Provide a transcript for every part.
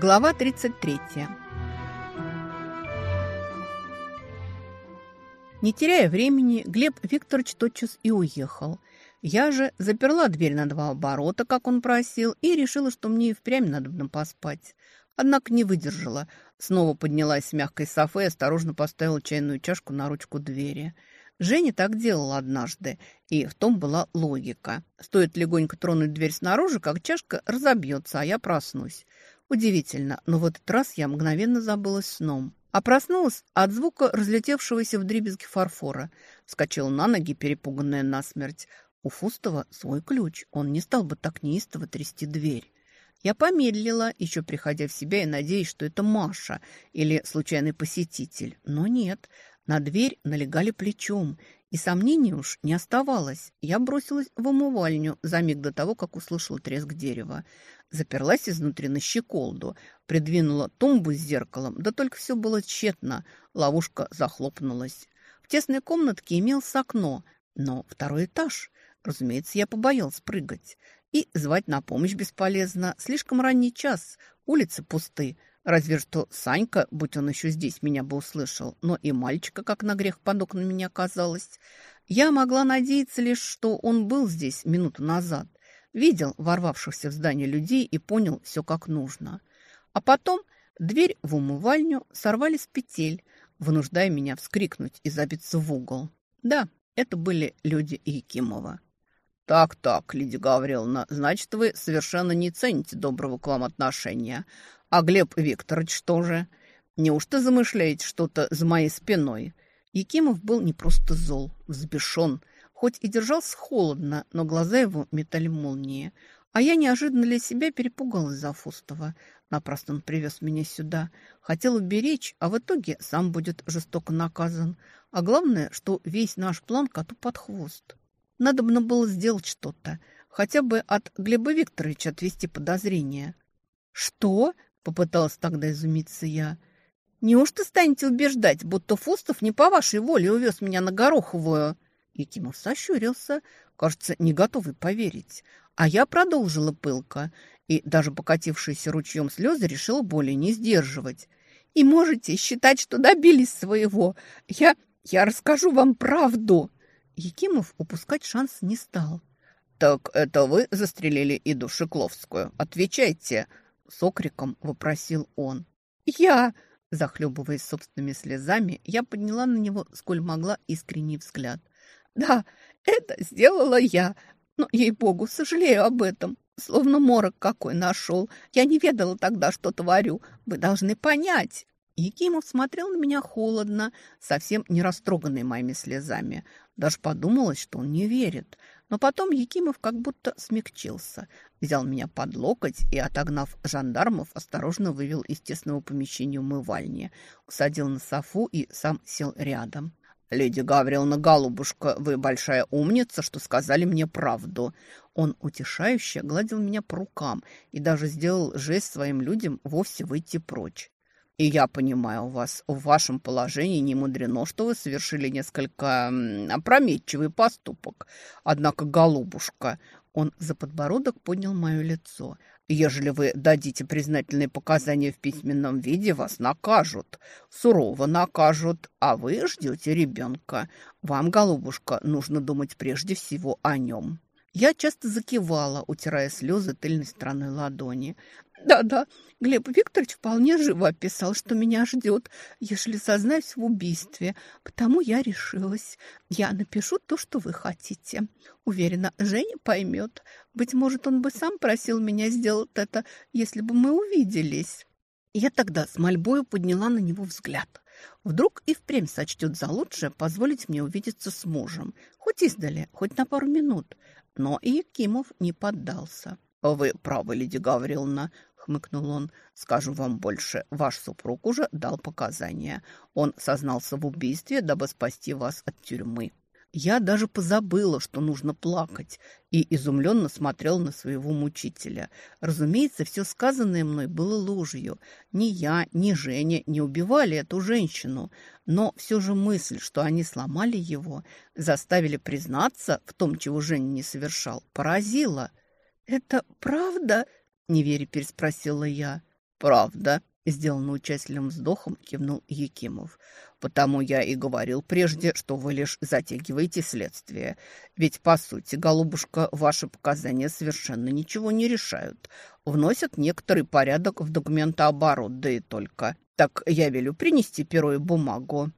Глава 33. Не теряя времени, Глеб Викторович тотчас и уехал. Я же заперла дверь на два оборота, как он просил, и решила, что мне и впрямь надо поспать. Однако не выдержала. Снова поднялась с мягкой софы и осторожно поставила чайную чашку на ручку двери. Женя так делала однажды, и в том была логика. Стоит легонько тронуть дверь снаружи, как чашка разобьется, а я проснусь. Удивительно, но в этот раз я мгновенно забылась сном. А проснулась от звука разлетевшегося в дребезги фарфора. Вскочила на ноги, перепуганная насмерть. У Фустова свой ключ. Он не стал бы так неистово трясти дверь. Я помедлила, еще приходя в себя и надеясь, что это Маша или случайный посетитель. Но нет, на дверь налегали плечом, и сомнений уж не оставалось. Я бросилась в умывальню за миг до того, как услышала треск дерева. Заперлась изнутри на щеколду, придвинула тумбу с зеркалом, да только все было тщетно, ловушка захлопнулась. В тесной комнатке имелся окно, но второй этаж. Разумеется, я побоялась прыгать. И звать на помощь бесполезно. Слишком ранний час, улицы пусты. Разве что Санька, будь он еще здесь, меня бы услышал. Но и мальчика, как на грех под окнами не оказалось. Я могла надеяться лишь, что он был здесь минуту назад. Видел ворвавшихся в здание людей и понял все как нужно. А потом дверь в умывальню сорвали с петель, вынуждая меня вскрикнуть и забиться в угол. Да, это были люди Якимова. «Так-так, Лидия Гавриловна, значит, вы совершенно не цените доброго к вам отношения. А Глеб Викторович что же? Неужто замышляете что-то за моей спиной?» Якимов был не просто зол, взбешен, хоть и держался холодно, но глаза его метали молнии. А я неожиданно для себя перепугалась за Фустова. Напрасно он привез меня сюда. Хотел уберечь, а в итоге сам будет жестоко наказан. А главное, что весь наш план коту под хвост. Надо было сделать что-то, хотя бы от Глеба Викторовича отвести подозрения. «Что?» – попыталась тогда изумиться я. «Неужто станете убеждать, будто Фустов не по вашей воле увез меня на Гороховую?» Якимов сощурился, кажется, не готовый поверить. А я продолжила пылко и даже покатившиеся ручьем слезы решила более не сдерживать. «И можете считать, что добились своего. Я, я расскажу вам правду!» Якимов упускать шанс не стал. «Так это вы застрелили Иду Шекловскую? Отвечайте!» С окриком вопросил он. «Я!» Захлебываясь собственными слезами, я подняла на него, сколь могла, искренний взгляд. «Да, это сделала я, но, ей-богу, сожалею об этом. Словно морок какой нашел. Я не ведала тогда, что творю. Вы должны понять». Якимов смотрел на меня холодно, совсем не растроганный моими слезами. Даже подумалось, что он не верит. Но потом Якимов как будто смягчился. Взял меня под локоть и, отогнав жандармов, осторожно вывел из тесного помещения умывальни. Усадил на софу и сам сел рядом. «Леди Гавриловна, голубушка, вы большая умница, что сказали мне правду». Он утешающе гладил меня по рукам и даже сделал жест своим людям вовсе выйти прочь. И я понимаю вас, в вашем положении не мудрено, что вы совершили несколько опрометчивый поступок. Однако, голубушка, он за подбородок поднял мое лицо. Ежели вы дадите признательные показания в письменном виде, вас накажут, сурово накажут, а вы ждете ребенка. Вам, голубушка, нужно думать прежде всего о нем. Я часто закивала, утирая слезы тыльной стороной ладони. Да-да, Глеб Викторович вполне живо описал, что меня ждет, если сознаюсь в убийстве. Потому я решилась. Я напишу то, что вы хотите. Уверена, Женя поймет. Быть может, он бы сам просил меня сделать это, если бы мы увиделись. Я тогда с мольбою подняла на него взгляд. Вдруг и впрямь сочтет за лучшее позволить мне увидеться с мужем. Хоть издали, хоть на пару минут. Но и Якимов не поддался. «Вы правы, Лидия Гавриловна хмыкнул он. «Скажу вам больше. Ваш супруг уже дал показания. Он сознался в убийстве, дабы спасти вас от тюрьмы». Я даже позабыла, что нужно плакать, и изумленно смотрел на своего мучителя. Разумеется, все сказанное мной было ложью. Ни я, ни Женя не убивали эту женщину, но все же мысль, что они сломали его, заставили признаться в том, чего Женя не совершал, поразила. «Это правда?» невере переспросила я. «Правда», – сделанно участливым вздохом кивнул Якимов. «Потому я и говорил прежде, что вы лишь затягиваете следствие. Ведь, по сути, голубушка, ваши показания совершенно ничего не решают. Вносят некоторый порядок в документооборот, да и только. Так я велю принести перо и бумагу».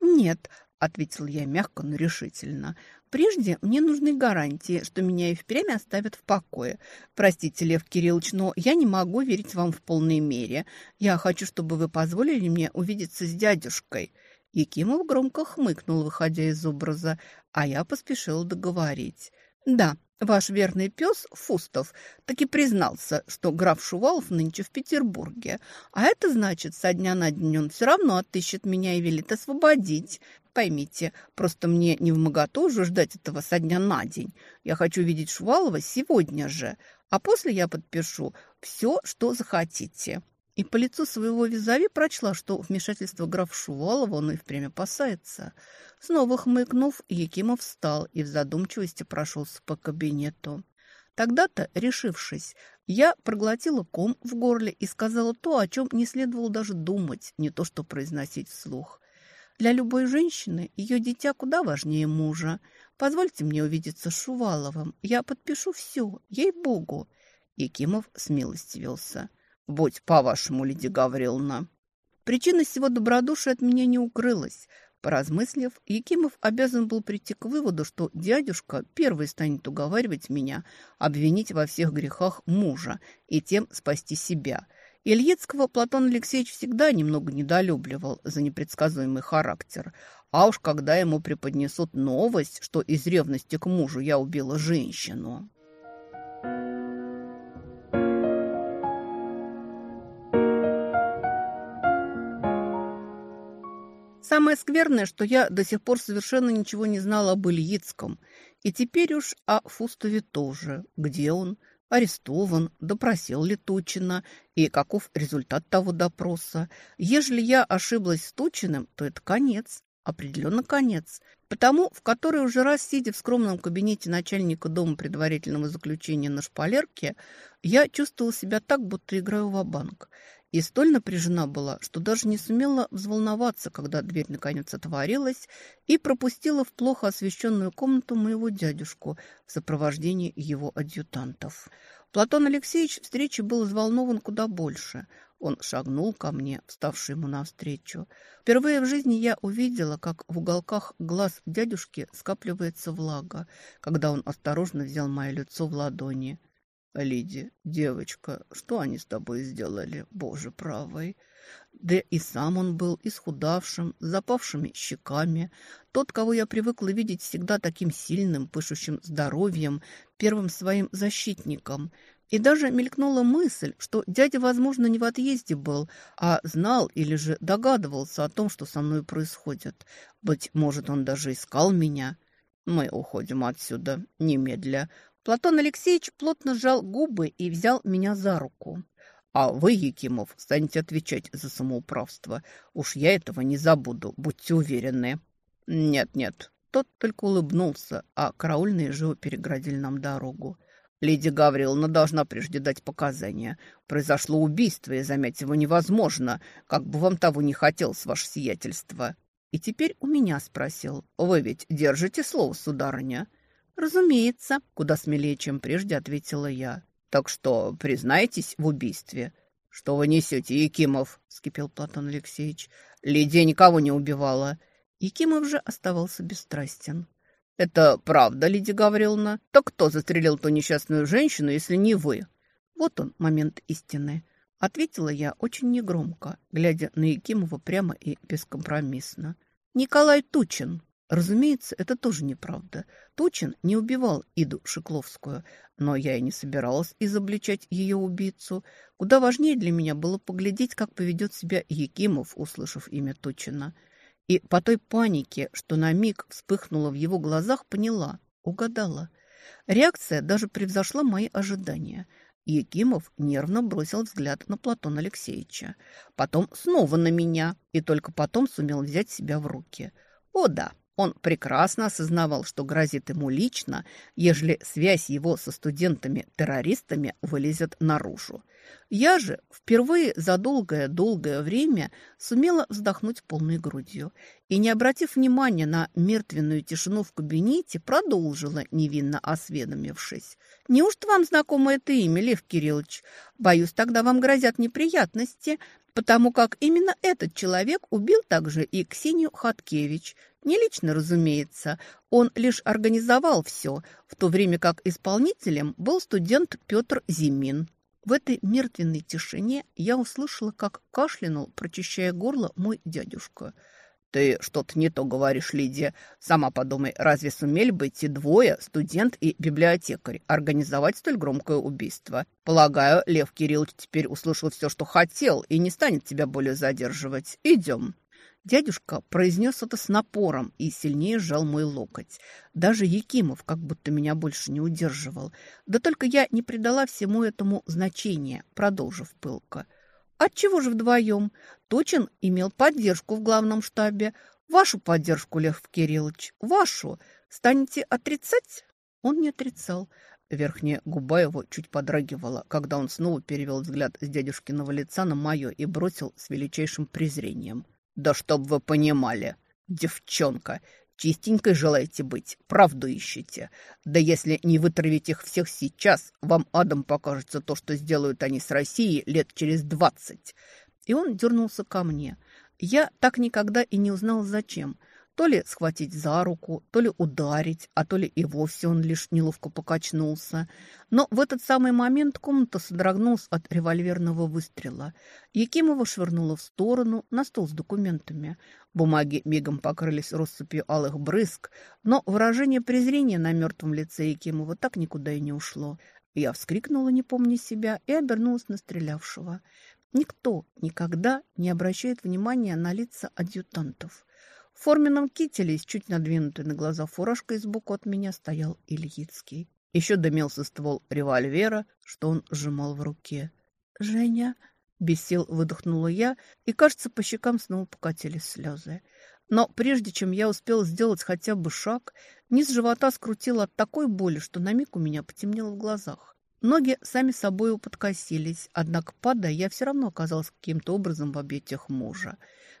«Нет», — ответил я мягко, но решительно. Прежде мне нужны гарантии, что меня и впрямь оставят в покое. Простите, Лев Кириллович, но я не могу верить вам в полной мере. Я хочу, чтобы вы позволили мне увидеться с дядюшкой». Якимов громко хмыкнул, выходя из образа, а я поспешила договорить. «Да, ваш верный пес Фустов таки признался, что граф Шувалов нынче в Петербурге. А это значит, со дня на день он все равно отыщет меня и велит освободить. Поймите, просто мне не в уже ждать этого со дня на день. Я хочу видеть Шувалова сегодня же, а после я подпишу все, что захотите». И по лицу своего визави прочла, что вмешательство граф Шувалова он и впрямь опасается. Снова хмыкнув, Якимов встал и в задумчивости прошелся по кабинету. Тогда-то, решившись, я проглотила ком в горле и сказала то, о чем не следовало даже думать, не то что произносить вслух. Для любой женщины ее дитя куда важнее мужа. Позвольте мне увидеться с Шуваловым. Я подпишу все, ей-богу. Якимов смилостивился. «Будь по-вашему, Лидия Гавриловна». Причина всего добродушия от меня не укрылась. Поразмыслив, Якимов обязан был прийти к выводу, что дядюшка первый станет уговаривать меня обвинить во всех грехах мужа и тем спасти себя – Ильицкого Платон Алексеевич всегда немного недолюбливал за непредсказуемый характер. А уж когда ему преподнесут новость, что из ревности к мужу я убила женщину... Самое скверное, что я до сих пор совершенно ничего не знала об Ильицком. И теперь уж о Фустове тоже. Где он? арестован, допросил ли Тучина и каков результат того допроса. Ежели я ошиблась с Тучиным, то это конец, определенно конец. Потому в который уже раз, сидя в скромном кабинете начальника дома предварительного заключения на шпалерке, я чувствовала себя так, будто играю в банк и столь напряжена была, что даже не сумела взволноваться, когда дверь наконец отворилась и пропустила в плохо освещенную комнату моего дядюшку в сопровождении его адъютантов. Платон Алексеевич встречи был взволнован куда больше. Он шагнул ко мне, вставший ему навстречу. Впервые в жизни я увидела, как в уголках глаз дядюшки скапливается влага, когда он осторожно взял мое лицо в ладони. Лиди, девочка, что они с тобой сделали, боже правый? Да и сам он был исхудавшим, с запавшими щеками. Тот, кого я привыкла видеть всегда таким сильным, пышущим здоровьем, первым своим защитником. И даже мелькнула мысль, что дядя, возможно, не в отъезде был, а знал или же догадывался о том, что со мной происходит. Быть может, он даже искал меня. Мы уходим отсюда немедля. Платон Алексеевич плотно сжал губы и взял меня за руку. «А вы, Якимов, станете отвечать за самоуправство. Уж я этого не забуду, будьте уверены». «Нет-нет». Тот только улыбнулся, а караульные живо переградили нам дорогу. «Леди Гавриловна должна прежде дать показания. Произошло убийство, и замять его невозможно, как бы вам того не хотелось, ваше сиятельство». И теперь у меня спросил. «Вы ведь держите слово, сударыня?» «Разумеется», — куда смелее, чем прежде, ответила я. «Так что признаетесь в убийстве?» «Что вы несете, Якимов?» — вскипел Платон Алексеевич. «Лидия никого не убивала». Якимов же оставался бесстрастен. «Это правда, Лидия Гавриловна? Так кто застрелил ту несчастную женщину, если не вы?» «Вот он, момент истины», — ответила я очень негромко, глядя на Якимова прямо и бескомпромиссно. «Николай Тучин». Разумеется, это тоже неправда. Тучин не убивал Иду Шикловскую, но я и не собиралась изобличать ее убийцу. Куда важнее для меня было поглядеть, как поведет себя Якимов, услышав имя Тучина. И по той панике, что на миг вспыхнула в его глазах, поняла, угадала. Реакция даже превзошла мои ожидания. Якимов нервно бросил взгляд на Платона Алексеевича. Потом снова на меня, и только потом сумел взять себя в руки. О да, он прекрасно осознавал, что грозит ему лично, ежели связь его со студентами-террористами вылезет наружу. Я же впервые за долгое-долгое время сумела вздохнуть полной грудью и, не обратив внимания на мертвенную тишину в кабинете, продолжила, невинно осведомившись. «Неужто вам знакомо это имя, Лев Кириллович? Боюсь, тогда вам грозят неприятности, потому как именно этот человек убил также и Ксению Хаткевич. Не лично, разумеется, он лишь организовал все, в то время как исполнителем был студент Петр Зимин. В этой мертвенной тишине я услышала, как кашлянул, прочищая горло, мой дядюшка. «Ты что-то не то говоришь, Лидия. Сама подумай, разве сумели бы эти двое, студент и библиотекарь, организовать столь громкое убийство? Полагаю, Лев Кириллович теперь услышал все, что хотел, и не станет тебя более задерживать. Идем». Дядюшка произнес это с напором и сильнее сжал мой локоть. Даже Якимов как будто меня больше не удерживал. Да только я не придала всему этому значения, продолжив пылко. «Отчего же вдвоем? Точин имел поддержку в главном штабе. Вашу поддержку, Лев Кириллович, вашу. Станете отрицать?» Он не отрицал. Верхняя губа его чуть подрагивала, когда он снова перевел взгляд с дядюшкиного лица на мое и бросил с величайшим презрением – да чтоб вы понимали, девчонка, чистенькой желаете быть, правду ищете. Да если не вытравить их всех сейчас, вам адом покажется то, что сделают они с Россией лет через двадцать. И он дернулся ко мне. Я так никогда и не узнал, зачем. То ли схватить за руку, то ли ударить, а то ли и вовсе он лишь неловко покачнулся. Но в этот самый момент комната содрогнулась от револьверного выстрела. Якимова швырнула в сторону на стол с документами. Бумаги мигом покрылись россыпью алых брызг, но выражение презрения на мертвом лице Якимова так никуда и не ушло. Я вскрикнула, не помня себя, и обернулась на стрелявшего. Никто никогда не обращает внимания на лица адъютантов. В форменном кителе с чуть надвинутой на глаза фуражкой сбоку от меня стоял Ильицкий. Еще дымился ствол револьвера, что он сжимал в руке. «Женя!» — без сил выдохнула я, и, кажется, по щекам снова покатились слезы. Но прежде чем я успел сделать хотя бы шаг, низ живота скрутило от такой боли, что на миг у меня потемнело в глазах. Ноги сами собой подкосились, однако, падая, я все равно оказалась каким-то образом в объятиях мужа.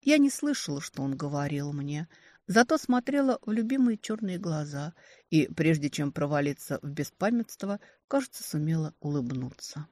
Я не слышала, что он говорил мне, зато смотрела в любимые черные глаза и, прежде чем провалиться в беспамятство, кажется, сумела улыбнуться.